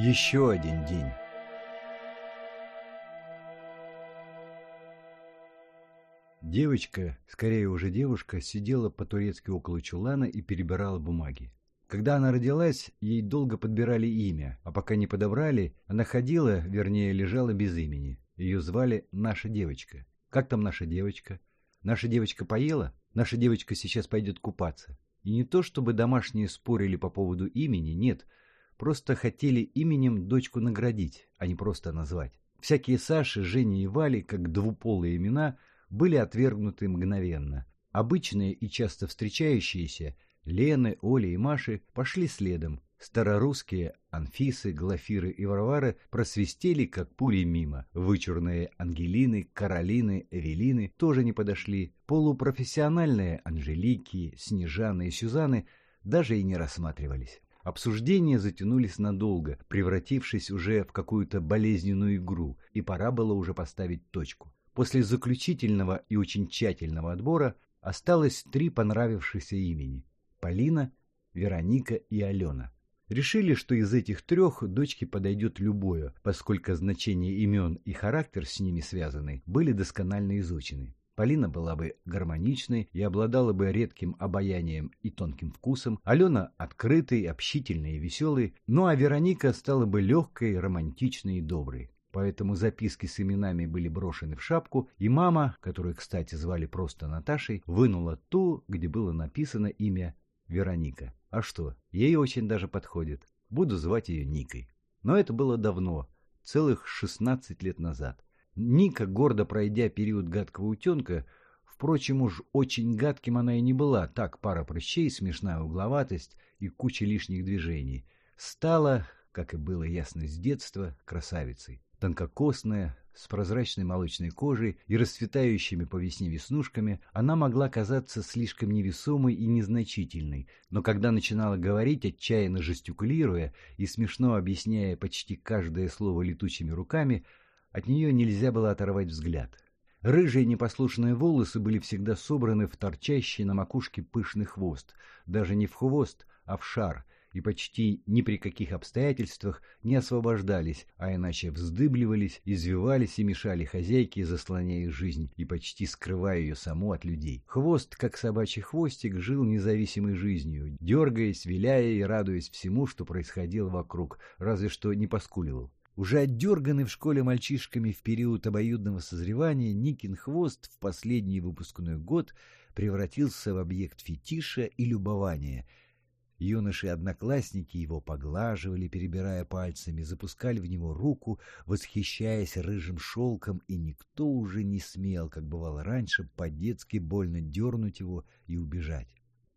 Еще один день. Девочка, скорее уже девушка, сидела по-турецки около чулана и перебирала бумаги. Когда она родилась, ей долго подбирали имя, а пока не подобрали, она ходила, вернее, лежала без имени. Ее звали «Наша девочка». Как там наша девочка? Наша девочка поела? Наша девочка сейчас пойдет купаться. И не то, чтобы домашние спорили по поводу имени, нет, просто хотели именем дочку наградить, а не просто назвать. Всякие Саши, Женя и Вали, как двуполые имена, были отвергнуты мгновенно. Обычные и часто встречающиеся Лены, Оли и Маши пошли следом. Старорусские Анфисы, Глафиры и Варвары просвистели, как пули мимо. Вычурные Ангелины, Каролины, Эвелины тоже не подошли. Полупрофессиональные Анжелики, Снежаны и Сюзаны даже и не рассматривались. Обсуждения затянулись надолго, превратившись уже в какую-то болезненную игру, и пора было уже поставить точку. После заключительного и очень тщательного отбора осталось три понравившихся имени – Полина, Вероника и Алена. Решили, что из этих трех дочке подойдет любое, поскольку значение имен и характер с ними связанный были досконально изучены. Полина была бы гармоничной и обладала бы редким обаянием и тонким вкусом, Алена открытой, общительной и веселой, ну а Вероника стала бы легкой, романтичной и доброй поэтому записки с именами были брошены в шапку, и мама, которую, кстати, звали просто Наташей, вынула ту, где было написано имя Вероника. А что, ей очень даже подходит. Буду звать ее Никой. Но это было давно, целых 16 лет назад. Ника, гордо пройдя период гадкого утенка, впрочем, уж очень гадким она и не была, так пара прыщей, смешная угловатость и куча лишних движений, стала, как и было ясно с детства, красавицей. Тонкокосная, с прозрачной молочной кожей и расцветающими по весне веснушками, она могла казаться слишком невесомой и незначительной, но когда начинала говорить, отчаянно жестикулируя и смешно объясняя почти каждое слово летучими руками, от нее нельзя было оторвать взгляд. Рыжие непослушные волосы были всегда собраны в торчащий на макушке пышный хвост, даже не в хвост, а в шар — и почти ни при каких обстоятельствах не освобождались, а иначе вздыбливались, извивались и мешали хозяйке, заслоняя жизнь и почти скрывая ее саму от людей. Хвост, как собачий хвостик, жил независимой жизнью, дергаясь, виляя и радуясь всему, что происходило вокруг, разве что не поскуливал. Уже отдерганный в школе мальчишками в период обоюдного созревания, Никин хвост в последний выпускной год превратился в объект фетиша и любования – Юноши-одноклассники его поглаживали, перебирая пальцами, запускали в него руку, восхищаясь рыжим шелком, и никто уже не смел, как бывало раньше, по-детски больно дернуть его и убежать.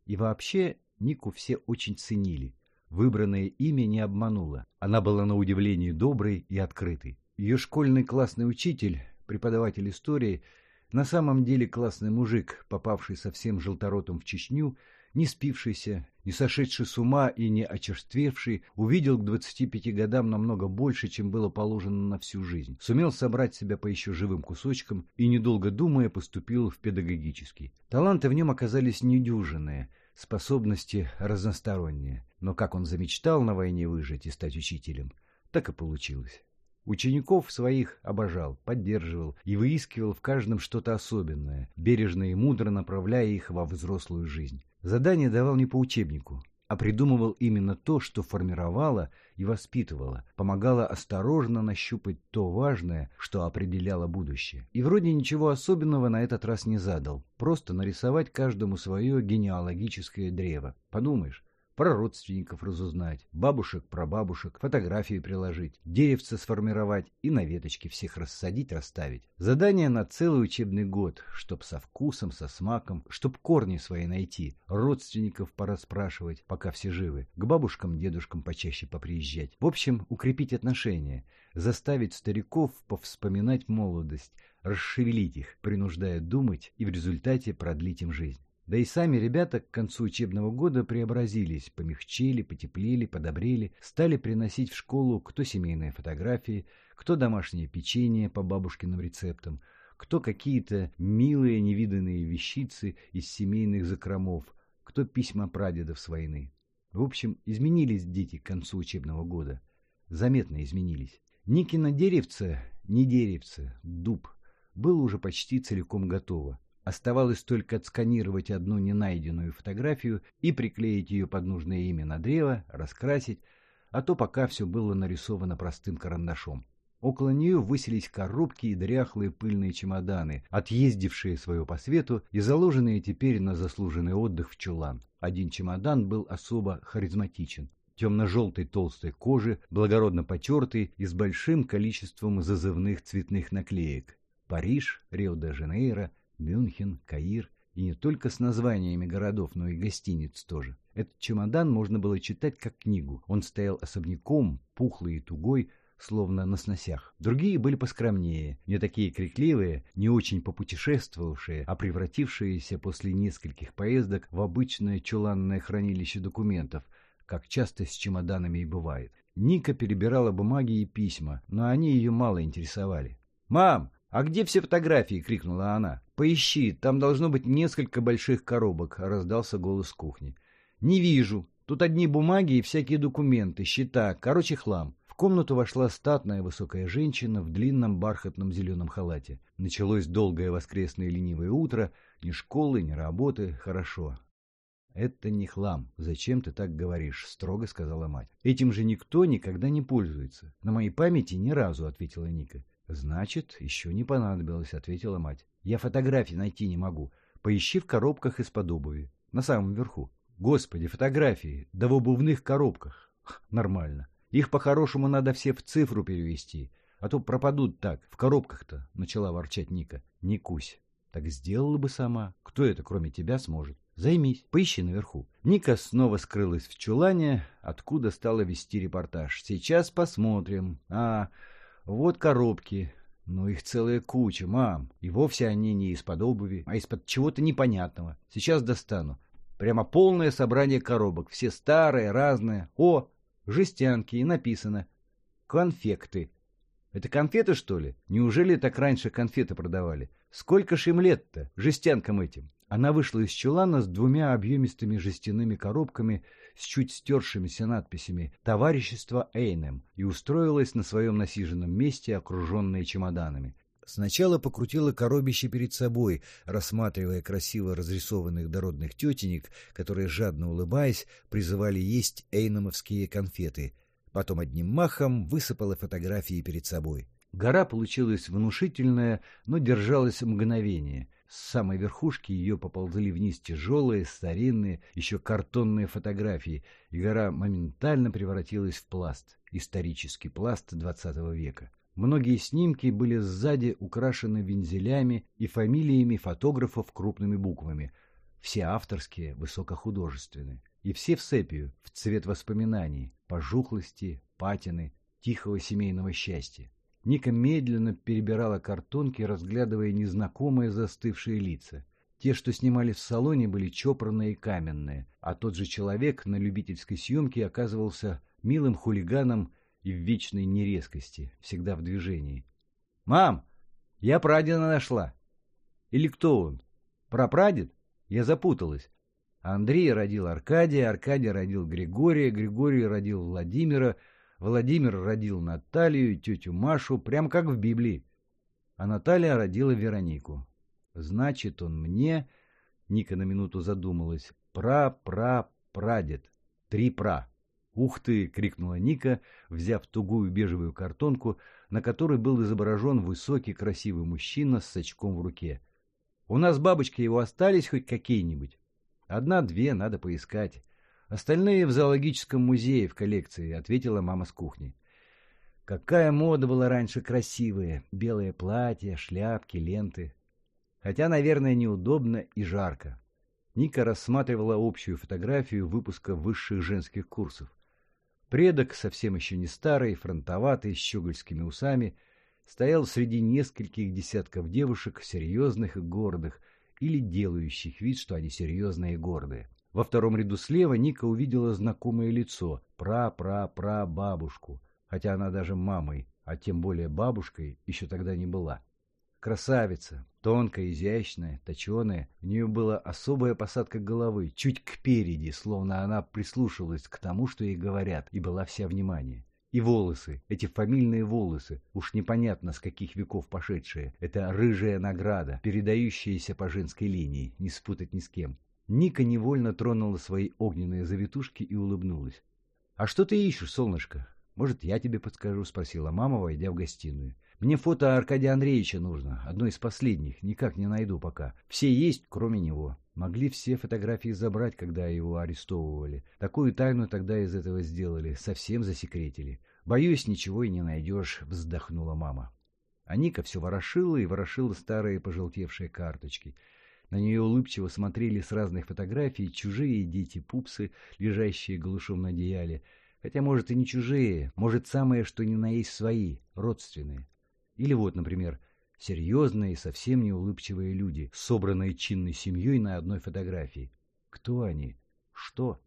И вообще Нику все очень ценили. Выбранное имя не обмануло. Она была на удивление доброй и открытой. Ее школьный классный учитель, преподаватель истории, на самом деле классный мужик, попавший совсем желторотом в Чечню, не спившийся, не сошедший с ума и не очерствевший, увидел к 25 годам намного больше, чем было положено на всю жизнь. Сумел собрать себя по еще живым кусочкам и, недолго думая, поступил в педагогический. Таланты в нем оказались недюжинные, способности разносторонние. Но как он замечтал на войне выжить и стать учителем, так и получилось. Учеников своих обожал, поддерживал и выискивал в каждом что-то особенное, бережно и мудро направляя их во взрослую жизнь. Задание давал не по учебнику, а придумывал именно то, что формировало и воспитывало, помогало осторожно нащупать то важное, что определяло будущее. И вроде ничего особенного на этот раз не задал, просто нарисовать каждому свое генеалогическое древо. Подумаешь, про родственников разузнать, бабушек про бабушек, фотографии приложить, деревца сформировать и на веточке всех рассадить, расставить. Задание на целый учебный год, чтоб со вкусом, со смаком, чтоб корни свои найти, родственников пора спрашивать, пока все живы, к бабушкам, дедушкам почаще поприезжать. В общем, укрепить отношения, заставить стариков повспоминать молодость, расшевелить их, принуждая думать и в результате продлить им жизнь. Да и сами ребята к концу учебного года преобразились, помягчели, потеплели, подобрели, стали приносить в школу кто семейные фотографии, кто домашнее печенье по бабушкиным рецептам, кто какие-то милые невиданные вещицы из семейных закромов, кто письма прадедов с войны. В общем, изменились дети к концу учебного года. заметно изменились. Никино деревце, не деревце, дуб, было уже почти целиком готово. Оставалось только отсканировать одну ненайденную фотографию и приклеить ее под нужное имя на древо, раскрасить, а то пока все было нарисовано простым карандашом. Около нее высились коробки и дряхлые пыльные чемоданы, отъездившие свое по свету и заложенные теперь на заслуженный отдых в чулан. Один чемодан был особо харизматичен. Темно-желтой толстой кожи, благородно потертый и с большим количеством зазывных цветных наклеек. Париж, Рио-де-Жанейро, Мюнхен, Каир и не только с названиями городов, но и гостиниц тоже. Этот чемодан можно было читать как книгу. Он стоял особняком, пухлый и тугой, словно на сносях. Другие были поскромнее, не такие крикливые, не очень попутешествовавшие, а превратившиеся после нескольких поездок в обычное чуланное хранилище документов, как часто с чемоданами и бывает. Ника перебирала бумаги и письма, но они ее мало интересовали. «Мам, а где все фотографии?» — крикнула она. «Поищи, там должно быть несколько больших коробок», — раздался голос кухни. «Не вижу. Тут одни бумаги и всякие документы, счета, короче, хлам комнату вошла статная высокая женщина в длинном бархатном зеленом халате. Началось долгое воскресное ленивое утро, ни школы, ни работы, хорошо. «Это не хлам. Зачем ты так говоришь?» — строго сказала мать. «Этим же никто никогда не пользуется. На моей памяти ни разу», — ответила Ника. «Значит, еще не понадобилось», — ответила мать. «Я фотографии найти не могу. Поищи в коробках из-под обуви. На самом верху». «Господи, фотографии! Да в обувных коробках!» «Нормально. Их по-хорошему надо все в цифру перевести, а то пропадут так, в коробках-то, — начала ворчать Ника. Не кусь. Так сделала бы сама. Кто это, кроме тебя, сможет? Займись, поищи наверху. Ника снова скрылась в чулане, откуда стала вести репортаж. Сейчас посмотрим. А, вот коробки. Ну, их целая куча, мам. И вовсе они не из-под обуви, а из-под чего-то непонятного. Сейчас достану. Прямо полное собрание коробок. Все старые, разные. О, жестянки и написано «Конфекты». Это конфеты, что ли? Неужели так раньше конфеты продавали? Сколько ж им лет-то, жестянкам этим? Она вышла из чулана с двумя объемистыми жестяными коробками с чуть стершимися надписями «Товарищество Эйнем» и устроилась на своем насиженном месте, окруженная чемоданами. Сначала покрутила коробище перед собой, рассматривая красиво разрисованных дородных тетенек, которые, жадно улыбаясь, призывали есть эйномовские конфеты. Потом одним махом высыпала фотографии перед собой. Гора получилась внушительная, но держалась мгновение. С самой верхушки ее поползли вниз тяжелые, старинные, еще картонные фотографии, и гора моментально превратилась в пласт, исторический пласт XX века. Многие снимки были сзади украшены вензелями и фамилиями фотографов крупными буквами. Все авторские, высокохудожественные. И все в сепию, в цвет воспоминаний, пожухлости, патины, тихого семейного счастья. Ника медленно перебирала картонки, разглядывая незнакомые застывшие лица. Те, что снимали в салоне, были чопорные и каменные, а тот же человек на любительской съемке оказывался милым хулиганом и в вечной нерезкости, всегда в движении. «Мам, я прадеда нашла!» «Или кто он? Прапрадед?» Я запуталась. Андрей родил Аркадия, Аркадий родил Григория, Григорий родил Владимира, Владимир родил Наталью и тетю Машу, прям как в Библии. А Наталья родила Веронику. Значит, он мне... Ника на минуту задумалась. Пра-пра-прадед. Три пра. «Ух ты!» — крикнула Ника, взяв тугую бежевую картонку, на которой был изображен высокий красивый мужчина с сачком в руке. «У нас бабочки его остались хоть какие-нибудь?» «Одна-две, надо поискать. Остальные в зоологическом музее в коллекции», — ответила мама с кухни. Какая мода была раньше красивая. Белые платья, шляпки, ленты. Хотя, наверное, неудобно и жарко. Ника рассматривала общую фотографию выпуска высших женских курсов. Предок, совсем еще не старый, фронтоватый, с щегольскими усами, стоял среди нескольких десятков девушек, серьезных и гордых, или делающих вид, что они серьезные и гордые. Во втором ряду слева Ника увидела знакомое лицо, пра-пра-пра-бабушку, хотя она даже мамой, а тем более бабушкой, еще тогда не была. Красавица, тонкая, изящная, точеная. У нее была особая посадка головы, чуть кпереди, словно она прислушивалась к тому, что ей говорят, и была вся внимание. И волосы, эти фамильные волосы, уж непонятно с каких веков пошедшие. Это рыжая награда, передающаяся по женской линии, не спутать ни с кем. Ника невольно тронула свои огненные завитушки и улыбнулась. «А что ты ищешь, солнышко? Может, я тебе подскажу?» — спросила мама, войдя в гостиную. «Мне фото Аркадия Андреевича нужно, одно из последних, никак не найду пока. Все есть, кроме него. Могли все фотографии забрать, когда его арестовывали. Такую тайну тогда из этого сделали, совсем засекретили. Боюсь, ничего и не найдешь», — вздохнула мама. А Ника все ворошила и ворошила старые пожелтевшие карточки — на нее улыбчиво смотрели с разных фотографий чужие дети-пупсы, лежащие голышом на одеяле. Хотя, может, и не чужие, может, самое, что ни на есть свои, родственные. Или вот, например, серьезные, совсем не улыбчивые люди, собранные чинной семьей на одной фотографии. Кто они? Что?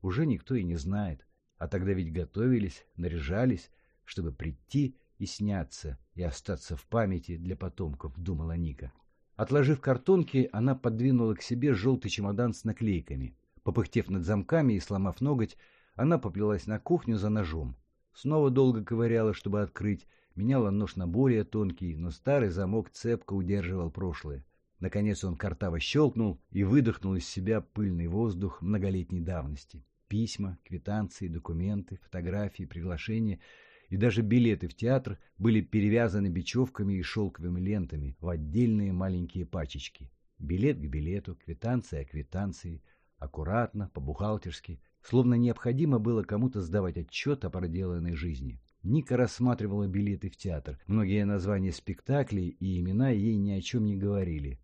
Уже никто и не знает. А тогда ведь готовились, наряжались, чтобы прийти и сняться, и остаться в памяти для потомков, думала Ника. Отложив картонки, она подвинула к себе желтый чемодан с наклейками. Попыхтев над замками и сломав ноготь, она поплелась на кухню за ножом. Снова долго ковыряла, чтобы открыть, меняла нож на более тонкий, но старый замок цепко удерживал прошлое. Наконец он картаво щелкнул и выдохнул из себя пыльный воздух многолетней давности. Письма, квитанции, документы, фотографии, приглашения — и даже билеты в театр были перевязаны бечевками и шелковыми лентами в отдельные маленькие пачечки. Билет к билету, квитанция к квитанции, аккуратно, по-бухгалтерски, словно необходимо было кому-то сдавать отчет о проделанной жизни. Ника рассматривала билеты в театр. Многие названия спектаклей и имена ей ни о чем не говорили.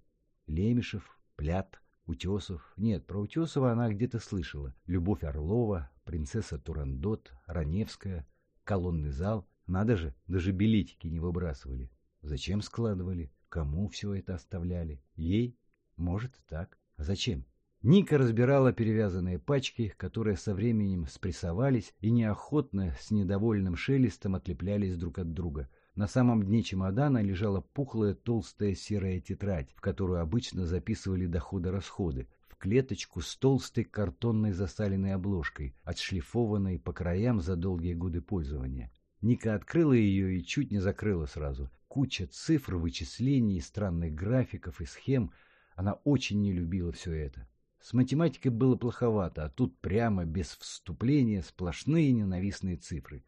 Лемешев, Плят, Утесов. Нет, про Утесова она где-то слышала. Любовь Орлова, принцесса Турандот, Раневская, колонный зал. Надо же, даже билетики не выбрасывали. Зачем складывали? Кому все это оставляли? Ей? Может, так. А зачем? Ника разбирала перевязанные пачки, которые со временем спрессовались и неохотно, с недовольным шелестом отлеплялись друг от друга. На самом дне чемодана лежала пухлая толстая серая тетрадь, в которую обычно записывали доходы-расходы, клеточку с толстой картонной засаленной обложкой, отшлифованной по краям за долгие годы пользования. Ника открыла ее и чуть не закрыла сразу. Куча цифр, вычислений, странных графиков и схем. Она очень не любила все это. С математикой было плоховато, а тут прямо, без вступления, сплошные ненавистные цифры.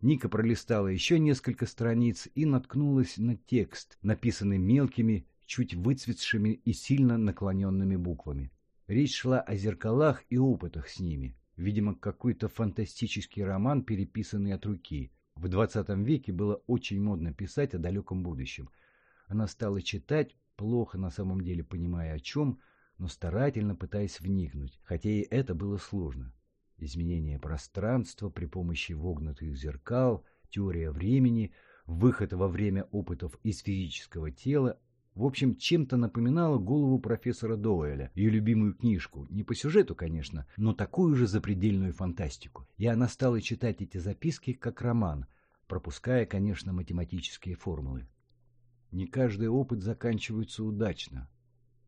Ника пролистала еще несколько страниц и наткнулась на текст, написанный мелкими, чуть выцветшими и сильно наклоненными буквами. Речь шла о зеркалах и опытах с ними. Видимо, какой-то фантастический роман, переписанный от руки. В двадцатом веке было очень модно писать о далеком будущем. Она стала читать, плохо на самом деле понимая о чем, но старательно пытаясь вникнуть, хотя и это было сложно. Изменение пространства при помощи вогнутых зеркал, теория времени, выход во время опытов из физического тела в общем, чем-то напоминала голову профессора Доуэля, ее любимую книжку, не по сюжету, конечно, но такую же запредельную фантастику. И она стала читать эти записки как роман, пропуская, конечно, математические формулы. Не каждый опыт заканчивается удачно.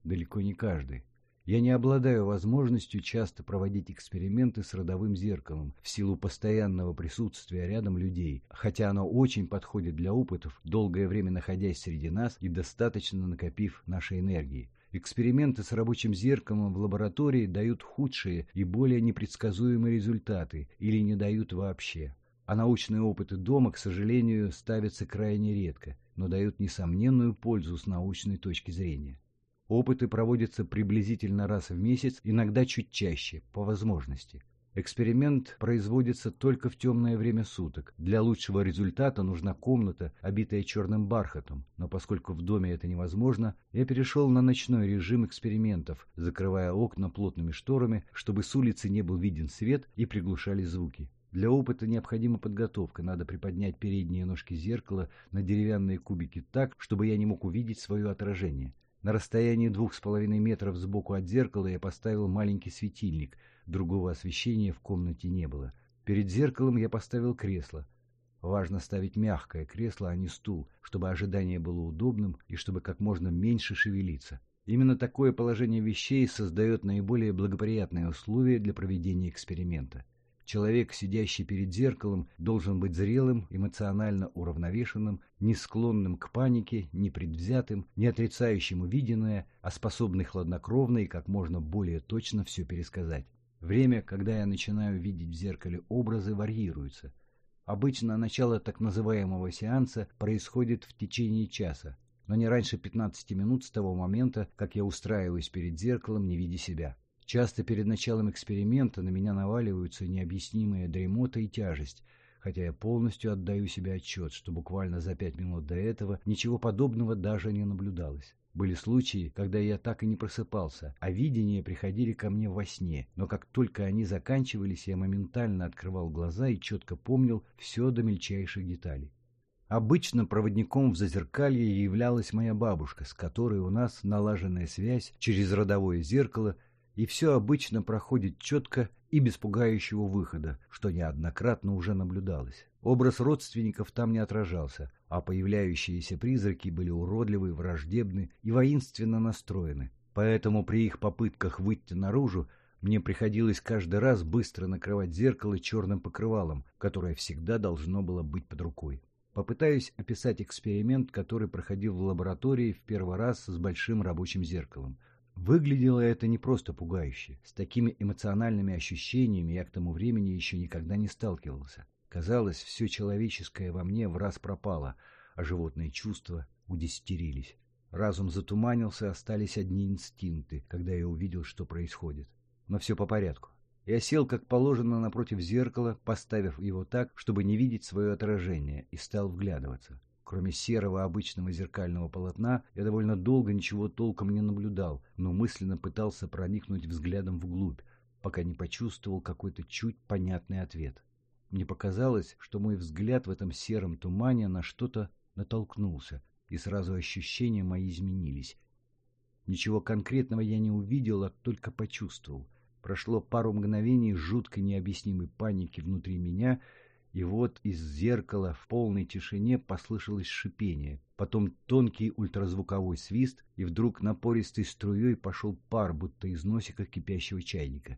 Далеко не каждый. Я не обладаю возможностью часто проводить эксперименты с родовым зеркалом в силу постоянного присутствия рядом людей, хотя оно очень подходит для опытов, долгое время находясь среди нас и достаточно накопив нашей энергии. Эксперименты с рабочим зеркалом в лаборатории дают худшие и более непредсказуемые результаты или не дают вообще. А научные опыты дома, к сожалению, ставятся крайне редко, но дают несомненную пользу с научной точки зрения. Опыты проводятся приблизительно раз в месяц, иногда чуть чаще, по возможности. Эксперимент производится только в темное время суток. Для лучшего результата нужна комната, обитая черным бархатом, но поскольку в доме это невозможно, я перешел на ночной режим экспериментов, закрывая окна плотными шторами, чтобы с улицы не был виден свет и приглушали звуки. Для опыта необходима подготовка, надо приподнять передние ножки зеркала на деревянные кубики так, чтобы я не мог увидеть свое отражение. На расстоянии двух с половиной метров сбоку от зеркала я поставил маленький светильник, другого освещения в комнате не было. Перед зеркалом я поставил кресло. Важно ставить мягкое кресло, а не стул, чтобы ожидание было удобным и чтобы как можно меньше шевелиться. Именно такое положение вещей создает наиболее благоприятные условия для проведения эксперимента. Человек, сидящий перед зеркалом, должен быть зрелым, эмоционально уравновешенным, не склонным к панике, не предвзятым, не отрицающим увиденное, а способный хладнокровно и как можно более точно все пересказать. Время, когда я начинаю видеть в зеркале образы, варьируется. Обычно начало так называемого сеанса происходит в течение часа, но не раньше 15 минут с того момента, как я устраиваюсь перед зеркалом, не видя себя. Часто перед началом эксперимента на меня наваливаются необъяснимая дремота и тяжесть, хотя я полностью отдаю себе отчет, что буквально за пять минут до этого ничего подобного даже не наблюдалось. Были случаи, когда я так и не просыпался, а видения приходили ко мне во сне, но как только они заканчивались, я моментально открывал глаза и четко помнил все до мельчайших деталей. Обычно проводником в зазеркалье являлась моя бабушка, с которой у нас налаженная связь через родовое зеркало и все обычно проходит четко и без пугающего выхода, что неоднократно уже наблюдалось. Образ родственников там не отражался, а появляющиеся призраки были уродливы, враждебны и воинственно настроены. Поэтому при их попытках выйти наружу мне приходилось каждый раз быстро накрывать зеркало черным покрывалом, которое всегда должно было быть под рукой. Попытаюсь описать эксперимент, который проходил в лаборатории в первый раз с большим рабочим зеркалом. Выглядело это не просто пугающе. С такими эмоциональными ощущениями я к тому времени еще никогда не сталкивался. Казалось, все человеческое во мне в раз пропало, а животные чувства удестерились. Разум затуманился, остались одни инстинкты, когда я увидел, что происходит. Но все по порядку. Я сел, как положено, напротив зеркала, поставив его так, чтобы не видеть свое отражение, и стал вглядываться. Кроме серого обычного зеркального полотна, я довольно долго ничего толком не наблюдал, но мысленно пытался проникнуть взглядом вглубь, пока не почувствовал какой-то чуть понятный ответ. Мне показалось, что мой взгляд в этом сером тумане на что-то натолкнулся, и сразу ощущения мои изменились. Ничего конкретного я не увидел, а только почувствовал. Прошло пару мгновений жуткой необъяснимой паники внутри меня — и вот из зеркала в полной тишине послышалось шипение, потом тонкий ультразвуковой свист, и вдруг напористой струей пошел пар, будто из носика кипящего чайника.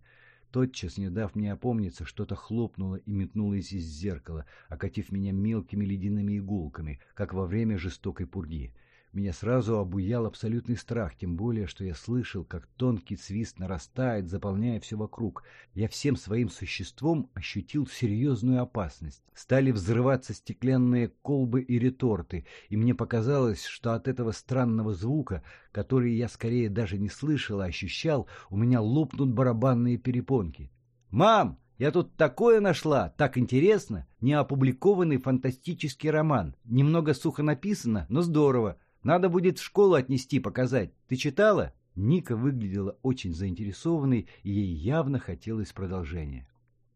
Тотчас, не дав мне опомниться, что-то хлопнуло и метнулось из зеркала, окатив меня мелкими ледяными иголками, как во время жестокой пурги. Меня сразу обуял абсолютный страх, тем более, что я слышал, как тонкий свист нарастает, заполняя все вокруг. Я всем своим существом ощутил серьезную опасность. Стали взрываться стеклянные колбы и реторты, и мне показалось, что от этого странного звука, который я скорее даже не слышал, а ощущал, у меня лопнут барабанные перепонки. «Мам!» Я тут такое нашла, так интересно. Неопубликованный фантастический роман. Немного сухо написано, но здорово. Надо будет в школу отнести, показать. Ты читала?» Ника выглядела очень заинтересованной, и ей явно хотелось продолжения.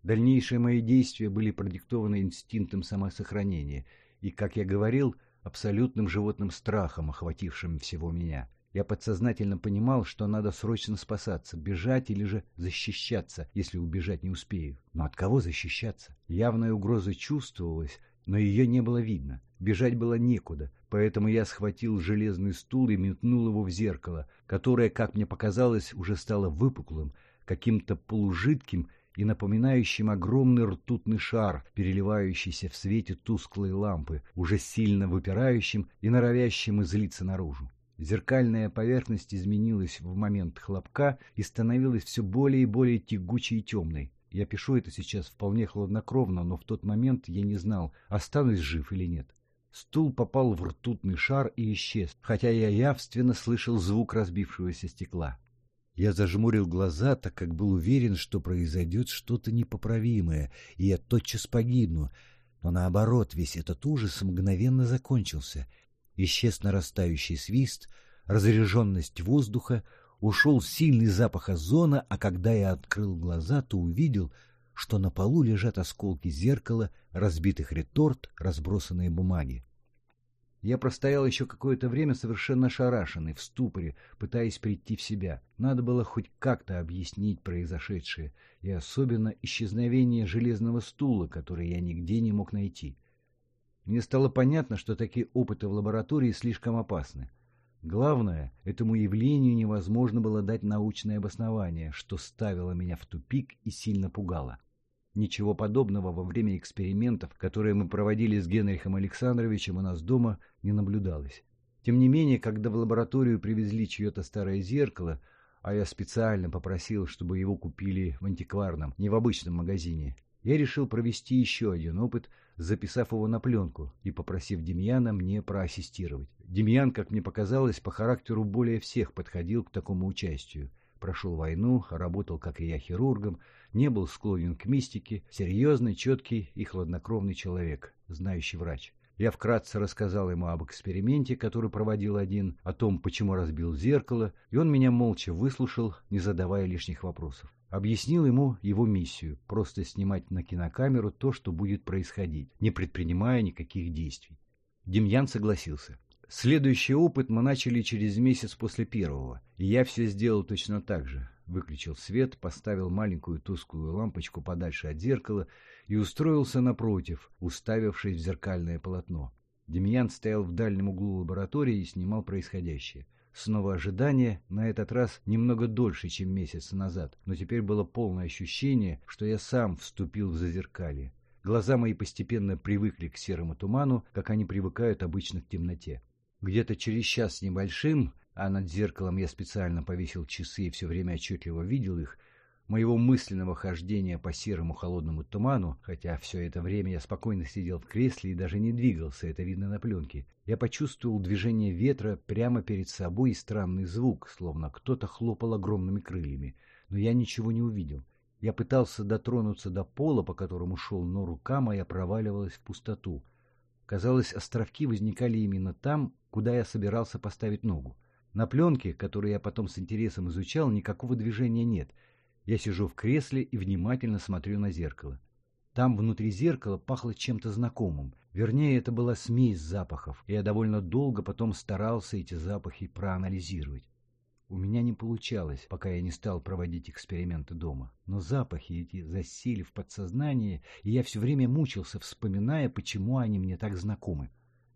Дальнейшие мои действия были продиктованы инстинктом самосохранения и, как я говорил, абсолютным животным страхом, охватившим всего меня. Я подсознательно понимал, что надо срочно спасаться, бежать или же защищаться, если убежать не успею. Но от кого защищаться? Явная угроза чувствовалась, но ее не было видно. Бежать было некуда, поэтому я схватил железный стул и метнул его в зеркало, которое, как мне показалось, уже стало выпуклым, каким-то полужидким и напоминающим огромный ртутный шар, переливающийся в свете тусклой лампы, уже сильно выпирающим и норовящим излиться наружу. Зеркальная поверхность изменилась в момент хлопка и становилась все более и более тягучей и темной. Я пишу это сейчас вполне хладнокровно, но в тот момент я не знал, останусь жив или нет. Стул попал в ртутный шар и исчез, хотя я явственно слышал звук разбившегося стекла. Я зажмурил глаза, так как был уверен, что произойдет что-то непоправимое, и я тотчас погибну. Но наоборот, весь этот ужас мгновенно закончился. Исчез нарастающий свист, разряженность воздуха, ушел сильный запах озона, а когда я открыл глаза, то увидел, что на полу лежат осколки зеркала, разбитых реторт, разбросанные бумаги. Я простоял еще какое-то время совершенно ошарашенный, в ступоре, пытаясь прийти в себя. Надо было хоть как-то объяснить произошедшее, и особенно исчезновение железного стула, который я нигде не мог найти. Мне стало понятно, что такие опыты в лаборатории слишком опасны. Главное, этому явлению невозможно было дать научное обоснование, что ставило меня в тупик и сильно пугало. Ничего подобного во время экспериментов, которые мы проводили с Генрихом Александровичем у нас дома, не наблюдалось. Тем не менее, когда в лабораторию привезли чье-то старое зеркало, а я специально попросил, чтобы его купили в антикварном, не в обычном магазине, я решил провести еще один опыт, записав его на пленку и попросив Демьяна мне проассистировать. Демьян, как мне показалось, по характеру более всех подходил к такому участию. Прошел войну, работал, как и я, хирургом, не был склонен к мистике, серьезный, четкий и хладнокровный человек, знающий врач. Я вкратце рассказал ему об эксперименте, который проводил один, о том, почему разбил зеркало, и он меня молча выслушал, не задавая лишних вопросов. Объяснил ему его миссию – просто снимать на кинокамеру то, что будет происходить, не предпринимая никаких действий. Демьян согласился. Следующий опыт мы начали через месяц после первого, и я все сделал точно так же. Выключил свет, поставил маленькую тусклую лампочку подальше от зеркала и устроился напротив, уставившись в зеркальное полотно. Демьян стоял в дальнем углу лаборатории и снимал происходящее. Снова ожидание, на этот раз немного дольше, чем месяц назад, но теперь было полное ощущение, что я сам вступил в зазеркалье. Глаза мои постепенно привыкли к серому туману, как они привыкают обычно к темноте. Где-то через час с небольшим, а над зеркалом я специально повесил часы и все время отчетливо видел их, моего мысленного хождения по серому холодному туману, хотя все это время я спокойно сидел в кресле и даже не двигался, это видно на пленке, я почувствовал движение ветра прямо перед собой и странный звук, словно кто-то хлопал огромными крыльями, но я ничего не увидел. Я пытался дотронуться до пола, по которому шел, но рука моя проваливалась в пустоту. Казалось, островки возникали именно там, куда я собирался поставить ногу. На пленке, которую я потом с интересом изучал, никакого движения нет — я сижу в кресле и внимательно смотрю на зеркало. Там внутри зеркала пахло чем-то знакомым. Вернее, это была смесь запахов, и я довольно долго потом старался эти запахи проанализировать. У меня не получалось, пока я не стал проводить эксперименты дома. Но запахи эти засели в подсознание, и я все время мучился, вспоминая, почему они мне так знакомы.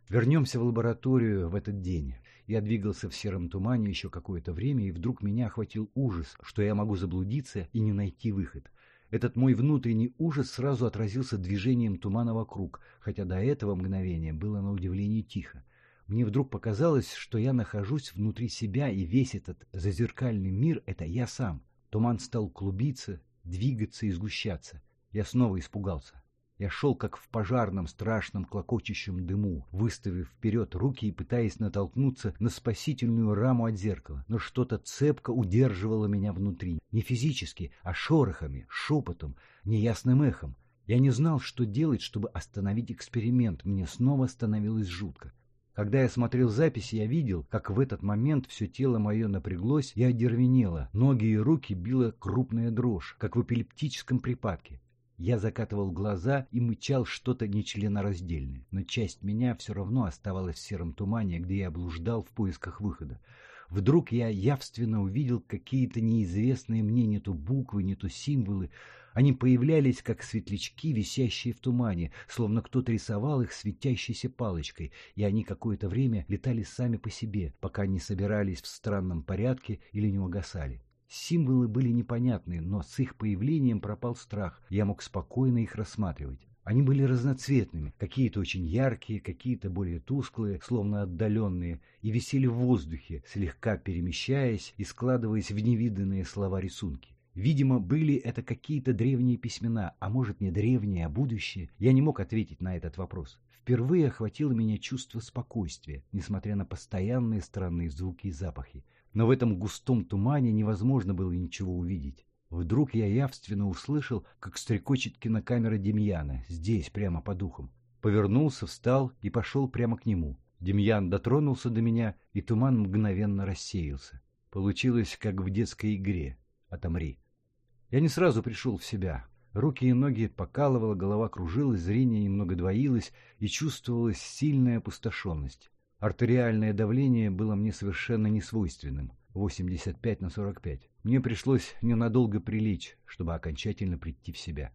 Вернемся в лабораторию в этот день. Я двигался в сером тумане еще какое-то время, и вдруг меня охватил ужас, что я могу заблудиться и не найти выход. Этот мой внутренний ужас сразу отразился движением тумана вокруг, хотя до этого мгновения было на удивление тихо. Мне вдруг показалось, что я нахожусь внутри себя, и весь этот зазеркальный мир — это я сам. Туман стал клубиться, двигаться и сгущаться. Я снова испугался. Я шел, как в пожарном страшном клокочущем дыму, выставив вперед руки и пытаясь натолкнуться на спасительную раму от зеркала. Но что-то цепко удерживало меня внутри. Не физически, а шорохами, шепотом, неясным эхом. Я не знал, что делать, чтобы остановить эксперимент. Мне снова становилось жутко. Когда я смотрел записи, я видел, как в этот момент все тело мое напряглось и одервенело. Ноги и руки била крупная дрожь, как в эпилептическом припадке. Я закатывал глаза и мычал что-то нечленораздельное, но часть меня все равно оставалась в сером тумане, где я блуждал в поисках выхода. Вдруг я явственно увидел какие-то неизвестные мне не то буквы, не то символы. Они появлялись, как светлячки, висящие в тумане, словно кто-то рисовал их светящейся палочкой, и они какое-то время летали сами по себе, пока не собирались в странном порядке или не угасали. Символы были непонятны, но с их появлением пропал страх, я мог спокойно их рассматривать. Они были разноцветными, какие-то очень яркие, какие-то более тусклые, словно отдаленные, и висели в воздухе, слегка перемещаясь и складываясь в невиданные слова-рисунки. Видимо, были это какие-то древние письмена, а может не древние, а будущее. Я не мог ответить на этот вопрос. Впервые охватило меня чувство спокойствия, несмотря на постоянные странные звуки и запахи но в этом густом тумане невозможно было ничего увидеть. Вдруг я явственно услышал, как стрекочет кинокамера Демьяна, здесь, прямо по духам. Повернулся, встал и пошел прямо к нему. Демьян дотронулся до меня, и туман мгновенно рассеялся. Получилось, как в детской игре «Отомри». Я не сразу пришел в себя. Руки и ноги покалывало, голова кружилась, зрение немного двоилось, и чувствовалась сильная опустошенность. Артериальное давление было мне совершенно несвойственным – 85 на 45. Мне пришлось ненадолго прилечь, чтобы окончательно прийти в себя.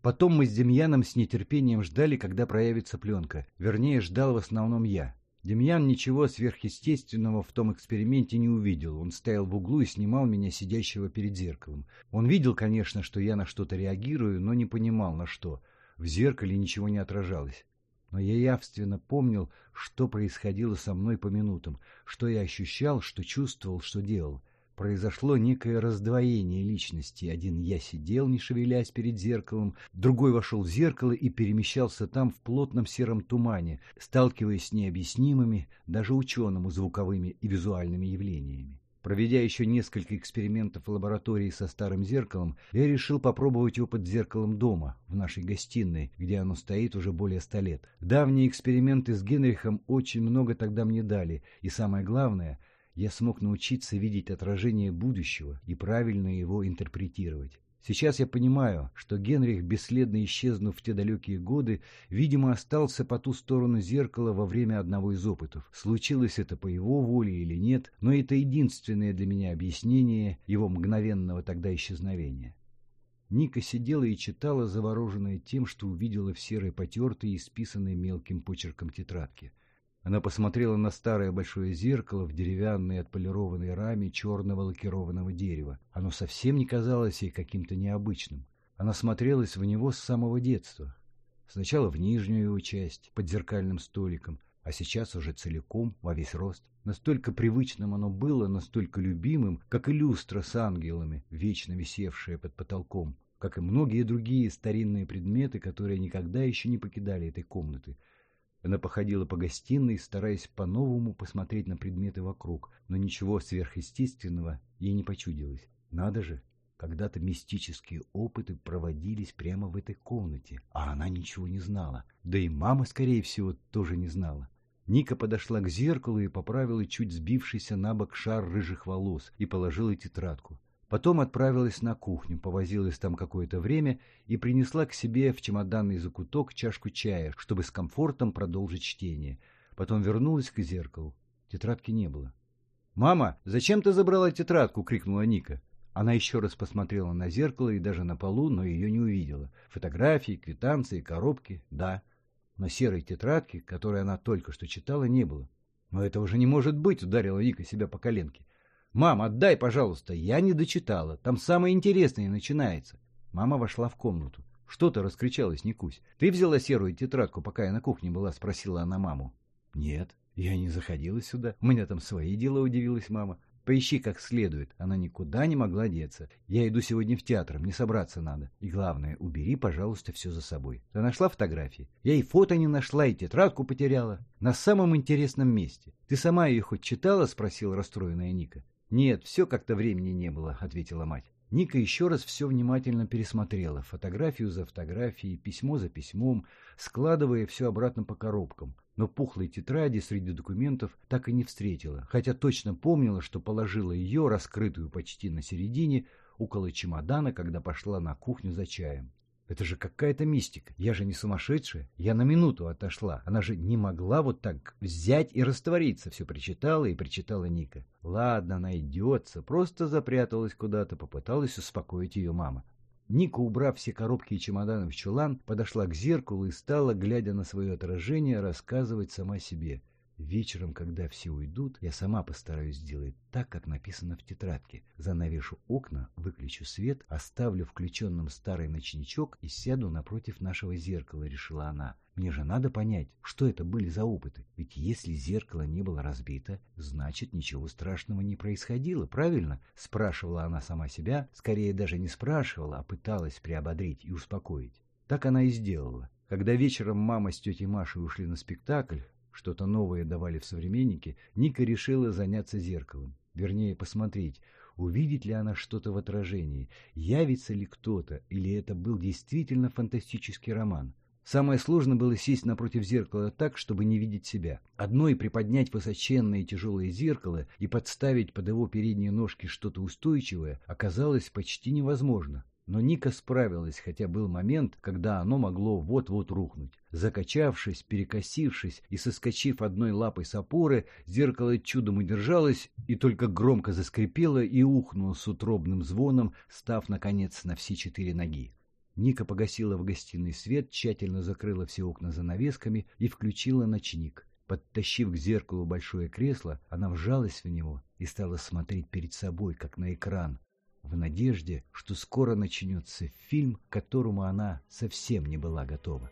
Потом мы с Демьяном с нетерпением ждали, когда проявится пленка. Вернее, ждал в основном я. Демьян ничего сверхъестественного в том эксперименте не увидел. Он стоял в углу и снимал меня, сидящего перед зеркалом. Он видел, конечно, что я на что-то реагирую, но не понимал, на что. В зеркале ничего не отражалось. Но я явственно помнил, что происходило со мной по минутам, что я ощущал, что чувствовал, что делал произошло некое раздвоение личности. Один я сидел, не шевелясь перед зеркалом, другой вошел в зеркало и перемещался там в плотном сером тумане, сталкиваясь с необъяснимыми, даже ученому, звуковыми и визуальными явлениями. Проведя еще несколько экспериментов в лаборатории со старым зеркалом, я решил попробовать его под зеркалом дома, в нашей гостиной, где оно стоит уже более ста лет. Давние эксперименты с Генрихом очень много тогда мне дали, и самое главное — я смог научиться видеть отражение будущего и правильно его интерпретировать. Сейчас я понимаю, что Генрих, бесследно исчезнув в те далекие годы, видимо, остался по ту сторону зеркала во время одного из опытов. Случилось это по его воле или нет, но это единственное для меня объяснение его мгновенного тогда исчезновения. Ника сидела и читала, завороженная тем, что увидела в серой потертой и списанной мелким почерком тетрадке. Она посмотрела на старое большое зеркало в деревянной отполированной раме черного лакированного дерева. Оно совсем не казалось ей каким-то необычным. Она смотрелась в него с самого детства. Сначала в нижнюю его часть, под зеркальным столиком, а сейчас уже целиком, во весь рост. Настолько привычным оно было, настолько любимым, как и люстра с ангелами, вечно висевшая под потолком, как и многие другие старинные предметы, которые никогда еще не покидали этой комнаты — она походила по гостиной, стараясь по-новому посмотреть на предметы вокруг, но ничего сверхъестественного ей не почудилось. Надо же, когда-то мистические опыты проводились прямо в этой комнате, а она ничего не знала. Да и мама, скорее всего, тоже не знала. Ника подошла к зеркалу и поправила чуть сбившийся на бок шар рыжих волос и положила тетрадку. Потом отправилась на кухню, повозилась там какое-то время и принесла к себе в чемоданный закуток чашку чая, чтобы с комфортом продолжить чтение. Потом вернулась к зеркалу. Тетрадки не было. «Мама, зачем ты забрала тетрадку?» — крикнула Ника. Она еще раз посмотрела на зеркало и даже на полу, но ее не увидела. Фотографии, квитанции, коробки — да. Но серой тетрадки, которую она только что читала, не было. «Но это уже не может быть!» — ударила Ника себя по коленке. «Мам, отдай, пожалуйста, я не дочитала, там самое интересное начинается». Мама вошла в комнату. «Что-то раскричалась Никусь. Ты взяла серую тетрадку, пока я на кухне была?» — спросила она маму. «Нет, я не заходила сюда. У меня там свои дела», — удивилась мама. Поищи как следует. Она никуда не могла деться. Я иду сегодня в театр, мне собраться надо. И главное, убери, пожалуйста, все за собой. Ты нашла фотографии? Я и фото не нашла, и тетрадку потеряла. На самом интересном месте. Ты сама ее хоть читала? Спросила расстроенная Ника. «Нет, все как-то времени не было», — ответила мать. Ника еще раз все внимательно пересмотрела, фотографию за фотографией, письмо за письмом, складывая все обратно по коробкам. Но пухлой тетради среди документов так и не встретила, хотя точно помнила, что положила ее, раскрытую почти на середине, около чемодана, когда пошла на кухню за чаем. Это же какая-то мистика. Я же не сумасшедшая. Я на минуту отошла. Она же не могла вот так взять и раствориться. Все причитала и причитала Ника. Ладно, найдется. Просто запряталась куда-то, попыталась успокоить ее мама. Ника, убрав все коробки и чемоданы в чулан, подошла к зеркалу и стала, глядя на свое отражение, рассказывать сама себе. Вечером, когда все уйдут, я сама постараюсь сделать так, как написано в тетрадке. Занавешу окна, выключу свет, оставлю включенным старый ночничок и сяду напротив нашего зеркала, решила она. Мне же надо понять, что это были за опыты. Ведь если зеркало не было разбито, значит ничего страшного не происходило, правильно? Спрашивала она сама себя, скорее даже не спрашивала, а пыталась приободрить и успокоить. Так она и сделала. Когда вечером мама с тетей Машей ушли на спектакль, что-то новое давали в «Современнике», Ника решила заняться зеркалом. Вернее, посмотреть, увидит ли она что-то в отражении, явится ли кто-то, или это был действительно фантастический роман. Самое сложное было сесть напротив зеркала так, чтобы не видеть себя. Одной приподнять высоченное и тяжелое зеркало и подставить под его передние ножки что-то устойчивое оказалось почти невозможно. Но Ника справилась, хотя был момент, когда оно могло вот-вот рухнуть. Закачавшись, перекосившись и соскочив одной лапой с опоры, зеркало чудом удержалось и только громко заскрипело и ухнуло с утробным звоном, став, наконец, на все четыре ноги. Ника погасила в гостиной свет, тщательно закрыла все окна занавесками и включила ночник. Подтащив к зеркалу большое кресло, она вжалась в него и стала смотреть перед собой, как на экран, в надежде, что скоро начнется фильм, к которому она совсем не была готова.